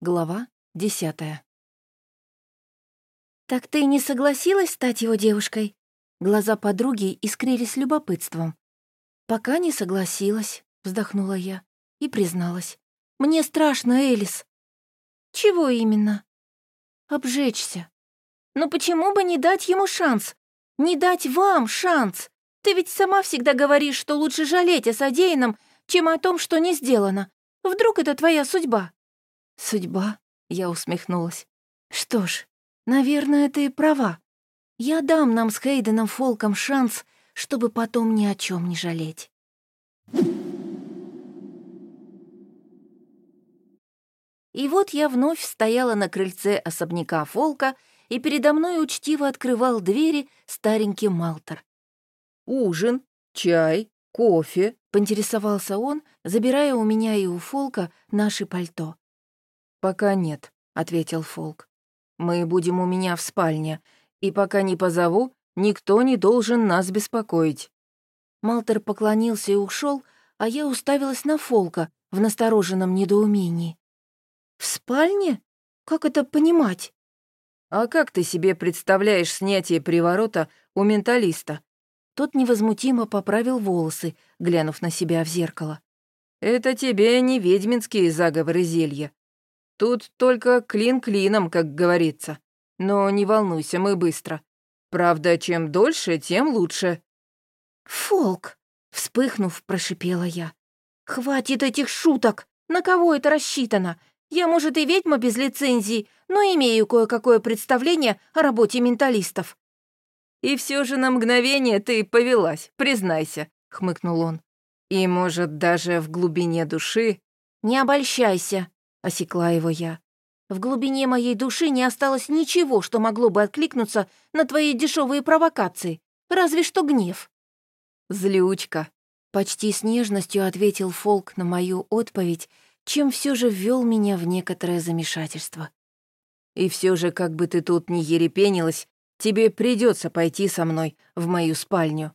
Глава десятая. «Так ты не согласилась стать его девушкой?» Глаза подруги искрились любопытством. «Пока не согласилась», — вздохнула я и призналась. «Мне страшно, Элис». «Чего именно?» «Обжечься». «Но почему бы не дать ему шанс? Не дать вам шанс? Ты ведь сама всегда говоришь, что лучше жалеть о содеянном, чем о том, что не сделано. Вдруг это твоя судьба?» «Судьба?» — я усмехнулась. «Что ж, наверное, ты права. Я дам нам с Хейденом Фолком шанс, чтобы потом ни о чем не жалеть». И вот я вновь стояла на крыльце особняка Фолка, и передо мной учтиво открывал двери старенький Малтер. «Ужин, чай, кофе», — поинтересовался он, забирая у меня и у Фолка наши пальто. «Пока нет», — ответил Фолк. «Мы будем у меня в спальне, и пока не позову, никто не должен нас беспокоить». Малтер поклонился и ушел, а я уставилась на Фолка в настороженном недоумении. «В спальне? Как это понимать?» «А как ты себе представляешь снятие приворота у менталиста?» Тот невозмутимо поправил волосы, глянув на себя в зеркало. «Это тебе не ведьминские заговоры зелья. Тут только клин клином, как говорится. Но не волнуйся, мы быстро. Правда, чем дольше, тем лучше». «Фолк!» — вспыхнув, прошипела я. «Хватит этих шуток! На кого это рассчитано? Я, может, и ведьма без лицензии, но имею кое-какое представление о работе менталистов». «И все же на мгновение ты повелась, признайся», — хмыкнул он. «И, может, даже в глубине души...» «Не обольщайся», — осекла его я. «В глубине моей души не осталось ничего, что могло бы откликнуться на твои дешевые провокации, разве что гнев». «Злючка», — почти с нежностью ответил Фолк на мою отповедь, чем все же ввел меня в некоторое замешательство. «И все же, как бы ты тут ни ерепенилась, тебе придется пойти со мной в мою спальню.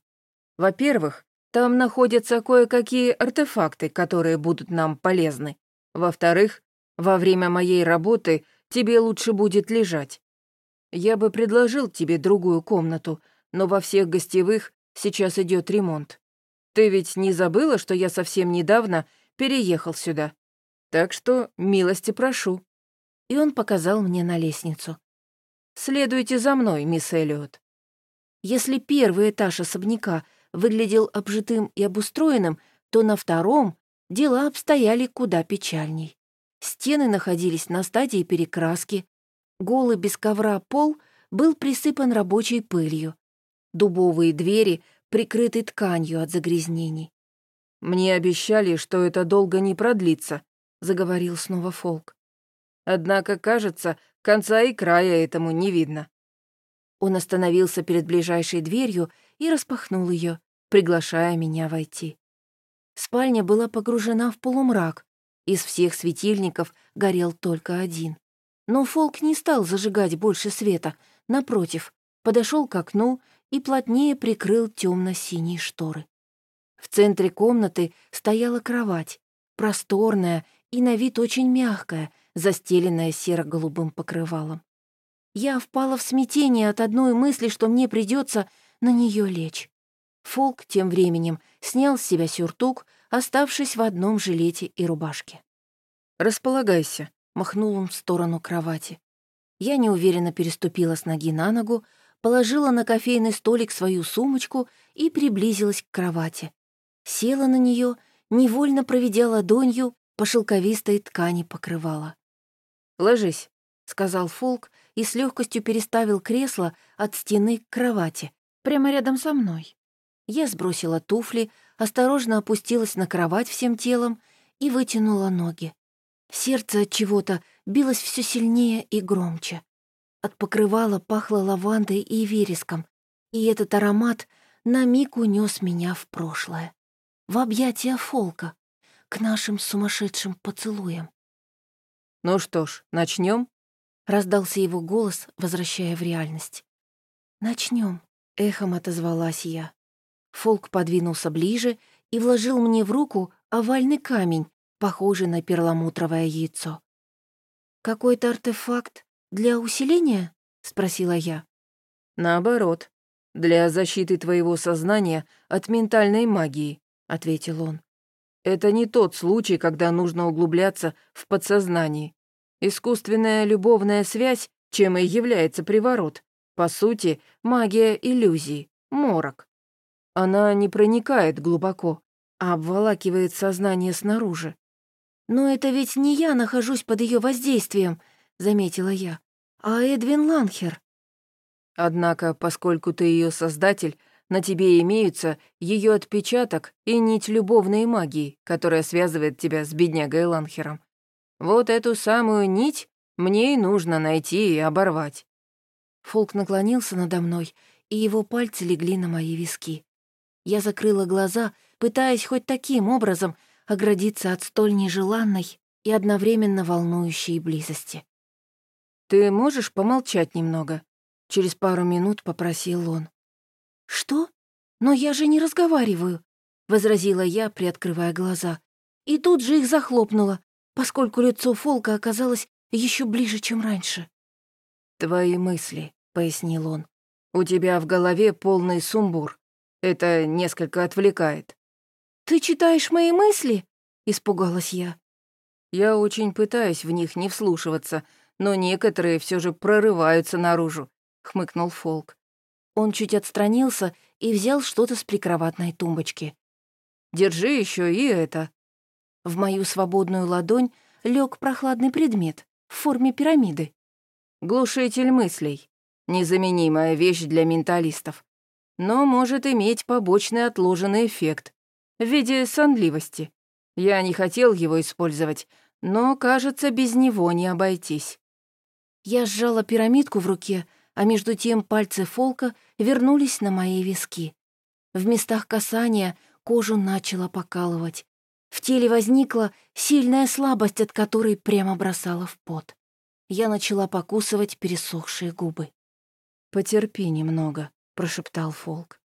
Во-первых, там находятся кое-какие артефакты, которые будут нам полезны. Во-вторых, во время моей работы тебе лучше будет лежать. Я бы предложил тебе другую комнату, но во всех гостевых сейчас идет ремонт. Ты ведь не забыла, что я совсем недавно переехал сюда? Так что милости прошу». И он показал мне на лестницу. «Следуйте за мной, мисс Эллиот». Если первый этаж особняка выглядел обжитым и обустроенным, то на втором дела обстояли куда печальней. Стены находились на стадии перекраски. Голый без ковра пол был присыпан рабочей пылью. Дубовые двери прикрыты тканью от загрязнений. «Мне обещали, что это долго не продлится», — заговорил снова Фолк. «Однако, кажется, конца и края этому не видно». Он остановился перед ближайшей дверью и распахнул ее, приглашая меня войти. Спальня была погружена в полумрак, из всех светильников горел только один. Но Фолк не стал зажигать больше света, напротив, подошел к окну и плотнее прикрыл темно-синие шторы. В центре комнаты стояла кровать, просторная и на вид очень мягкая, застеленная серо-голубым покрывалом. Я впала в смятение от одной мысли, что мне придется на нее лечь. Фолк тем временем снял с себя сюртук, оставшись в одном жилете и рубашке. «Располагайся», — махнул он в сторону кровати. Я неуверенно переступила с ноги на ногу, положила на кофейный столик свою сумочку и приблизилась к кровати. Села на нее, невольно проведя ладонью по шелковистой ткани покрывала. «Ложись», — сказал Фолк и с легкостью переставил кресло от стены к кровати, прямо рядом со мной. Я сбросила туфли, осторожно опустилась на кровать всем телом и вытянула ноги. Сердце от чего-то билось все сильнее и громче. От покрывала пахло лавандой и вереском, и этот аромат на миг унес меня в прошлое, в объятия Фолка, к нашим сумасшедшим поцелуям. «Ну что ж, начнем? раздался его голос, возвращая в реальность. Начнем, эхом отозвалась я. Фолк подвинулся ближе и вложил мне в руку овальный камень, похожий на перламутровое яйцо. «Какой-то артефакт для усиления?» — спросила я. «Наоборот, для защиты твоего сознания от ментальной магии», — ответил он. «Это не тот случай, когда нужно углубляться в подсознание. Искусственная любовная связь, чем и является приворот, по сути, магия иллюзий, морок. Она не проникает глубоко, а обволакивает сознание снаружи. «Но это ведь не я нахожусь под ее воздействием», — заметила я, «а Эдвин Ланхер». Однако, поскольку ты ее создатель, на тебе имеются ее отпечаток и нить любовной магии, которая связывает тебя с беднягой Ланхером. Вот эту самую нить мне и нужно найти и оборвать». Фолк наклонился надо мной, и его пальцы легли на мои виски. Я закрыла глаза, пытаясь хоть таким образом оградиться от столь нежеланной и одновременно волнующей близости. «Ты можешь помолчать немного?» Через пару минут попросил он. «Что? Но я же не разговариваю», — возразила я, приоткрывая глаза. И тут же их захлопнула, поскольку лицо Фолка оказалось еще ближе, чем раньше. «Твои мысли», — пояснил он. «У тебя в голове полный сумбур. Это несколько отвлекает». «Ты читаешь мои мысли?» — испугалась я. «Я очень пытаюсь в них не вслушиваться, но некоторые все же прорываются наружу», — хмыкнул Фолк. Он чуть отстранился и взял что-то с прикроватной тумбочки. «Держи еще и это». В мою свободную ладонь лег прохладный предмет в форме пирамиды. Глушитель мыслей. Незаменимая вещь для менталистов. Но может иметь побочный отложенный эффект в виде сонливости. Я не хотел его использовать, но, кажется, без него не обойтись. Я сжала пирамидку в руке, а между тем пальцы Фолка вернулись на мои виски. В местах касания кожу начала покалывать. В теле возникла сильная слабость, от которой прямо бросала в пот. Я начала покусывать пересохшие губы. «Потерпи немного», — прошептал Фолк.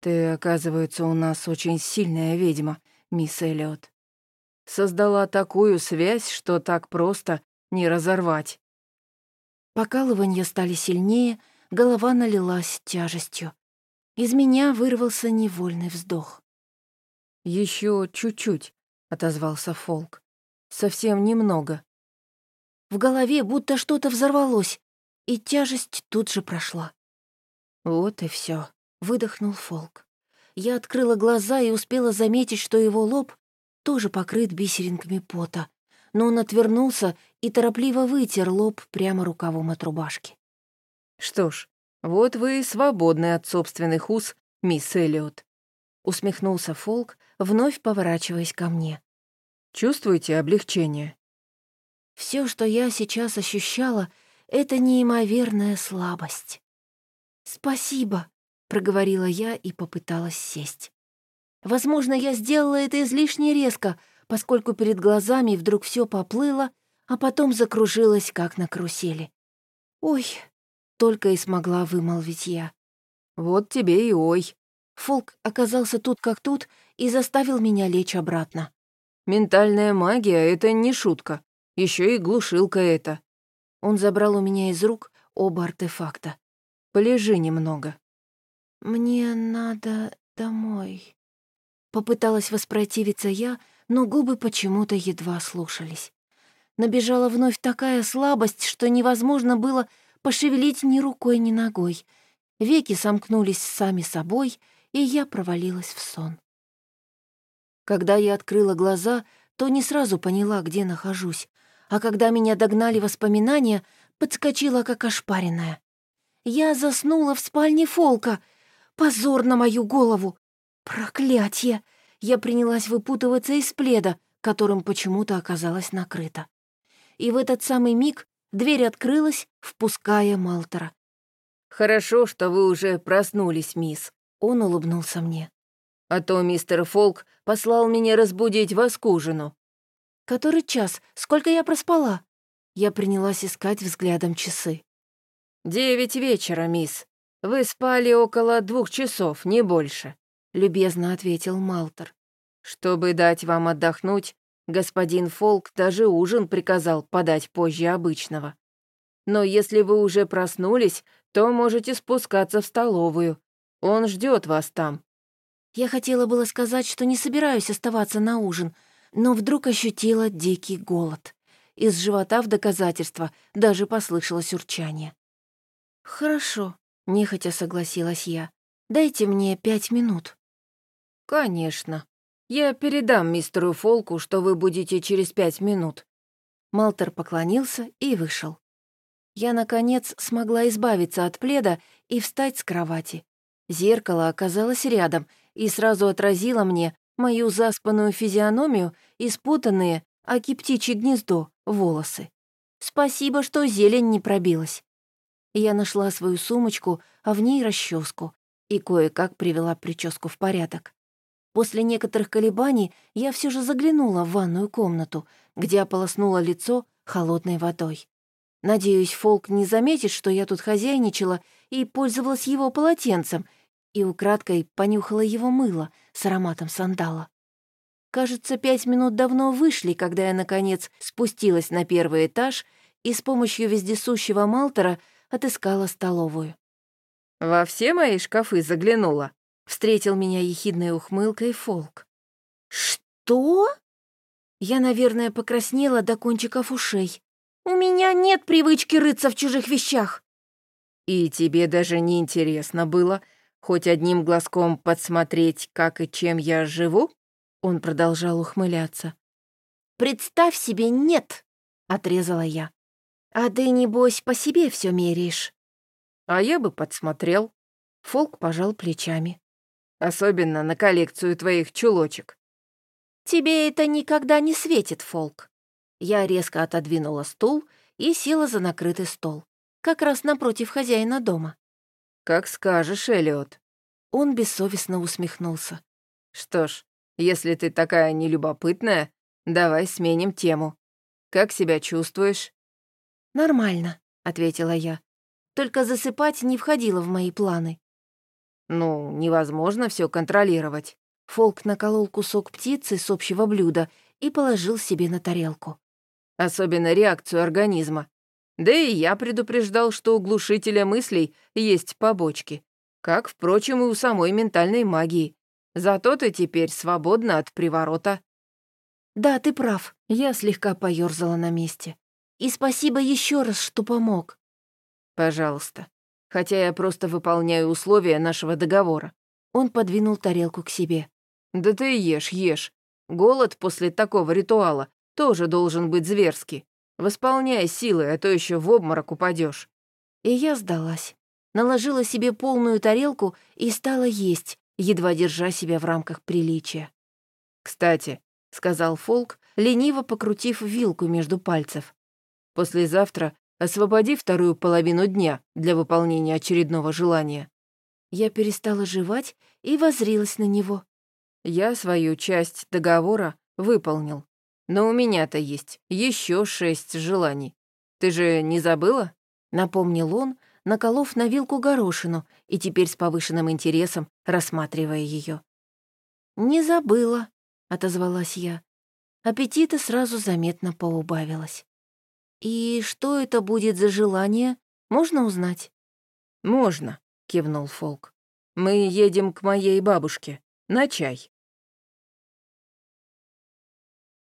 «Ты, оказывается, у нас очень сильная ведьма, мисс Эллиот. Создала такую связь, что так просто не разорвать». Покалывания стали сильнее, голова налилась тяжестью. Из меня вырвался невольный вздох. Еще чуть-чуть», — отозвался Фолк. «Совсем немного». В голове будто что-то взорвалось, и тяжесть тут же прошла. Вот и все, выдохнул Фолк. Я открыла глаза и успела заметить, что его лоб тоже покрыт бисеринками пота, но он отвернулся и торопливо вытер лоб прямо рукавом от рубашки. «Что ж, вот вы и свободны от собственных уз, мисс Эллиот», — усмехнулся Фолк, вновь поворачиваясь ко мне. «Чувствуете облегчение?» Все, что я сейчас ощущала, — это неимоверная слабость. «Спасибо», — проговорила я и попыталась сесть. Возможно, я сделала это излишне резко, поскольку перед глазами вдруг все поплыло, а потом закружилось, как на карусели. «Ой», — только и смогла вымолвить я. «Вот тебе и ой». Фолк оказался тут как тут и заставил меня лечь обратно. «Ментальная магия — это не шутка. Еще и глушилка это». Он забрал у меня из рук оба артефакта. «Полежи немного». «Мне надо домой». Попыталась воспротивиться я, но губы почему-то едва слушались. Набежала вновь такая слабость, что невозможно было пошевелить ни рукой, ни ногой. Веки сомкнулись сами собой, и я провалилась в сон. Когда я открыла глаза, то не сразу поняла, где нахожусь, а когда меня догнали воспоминания, подскочила как ошпаренная. Я заснула в спальне Фолка. Позор на мою голову! Проклятье! Я принялась выпутываться из пледа, которым почему-то оказалась накрыта. И в этот самый миг дверь открылась, впуская Малтера. «Хорошо, что вы уже проснулись, мисс», — он улыбнулся мне. «А то мистер Фолк послал меня разбудить вас к ужину». «Который час? Сколько я проспала?» Я принялась искать взглядом часы. «Девять вечера, мисс. Вы спали около двух часов, не больше», — любезно ответил Малтер. «Чтобы дать вам отдохнуть, Господин Фолк даже ужин приказал подать позже обычного. Но если вы уже проснулись, то можете спускаться в столовую. Он ждет вас там». Я хотела было сказать, что не собираюсь оставаться на ужин, но вдруг ощутила дикий голод. Из живота в доказательство даже послышалось урчание. «Хорошо», — нехотя согласилась я. «Дайте мне пять минут». «Конечно. Я передам мистеру Фолку, что вы будете через пять минут». Малтер поклонился и вышел. Я, наконец, смогла избавиться от пледа и встать с кровати. Зеркало оказалось рядом и сразу отразило мне мою заспанную физиономию и спутанные, аки птичье гнездо, волосы. Спасибо, что зелень не пробилась. Я нашла свою сумочку, а в ней расческу, и кое-как привела прическу в порядок. После некоторых колебаний я все же заглянула в ванную комнату, где ополоснула лицо холодной водой. Надеюсь, Фолк не заметит, что я тут хозяйничала и пользовалась его полотенцем, и украдкой понюхала его мыло с ароматом сандала. Кажется, пять минут давно вышли, когда я, наконец, спустилась на первый этаж и с помощью вездесущего Малтера отыскала столовую. «Во все мои шкафы заглянула?» — встретил меня ехидной ухмылкой Фолк. «Что?» Я, наверное, покраснела до кончиков ушей. «У меня нет привычки рыться в чужих вещах». «И тебе даже не интересно было хоть одним глазком подсмотреть, как и чем я живу?» Он продолжал ухмыляться. «Представь себе, нет!» — отрезала я. «А ты, небось, по себе все меряешь». «А я бы подсмотрел». Фолк пожал плечами. «Особенно на коллекцию твоих чулочек». «Тебе это никогда не светит, Фолк». Я резко отодвинула стул и села за накрытый стол, как раз напротив хозяина дома. «Как скажешь, Элиот». Он бессовестно усмехнулся. «Что ж, если ты такая нелюбопытная, давай сменим тему. Как себя чувствуешь?» «Нормально», — ответила я. «Только засыпать не входило в мои планы». «Ну, невозможно все контролировать». Фолк наколол кусок птицы с общего блюда и положил себе на тарелку. «Особенно реакцию организма. Да и я предупреждал, что у глушителя мыслей есть побочки. Как, впрочем, и у самой ментальной магии. Зато ты теперь свободна от приворота». «Да, ты прав». Я слегка поёрзала на месте. И спасибо еще раз, что помог. Пожалуйста. Хотя я просто выполняю условия нашего договора. Он подвинул тарелку к себе. Да ты ешь, ешь. Голод после такого ритуала тоже должен быть зверский. Восполняй силы, а то еще в обморок упадешь. И я сдалась. Наложила себе полную тарелку и стала есть, едва держа себя в рамках приличия. «Кстати», — сказал Фолк, лениво покрутив вилку между пальцев. Послезавтра освободи вторую половину дня для выполнения очередного желания». Я перестала жевать и возрилась на него. «Я свою часть договора выполнил. Но у меня-то есть еще шесть желаний. Ты же не забыла?» Напомнил он, наколов на вилку горошину и теперь с повышенным интересом рассматривая ее. «Не забыла», — отозвалась я. Аппетита сразу заметно поубавилось. «И что это будет за желание? Можно узнать?» «Можно», — кивнул Фолк. «Мы едем к моей бабушке. На чай».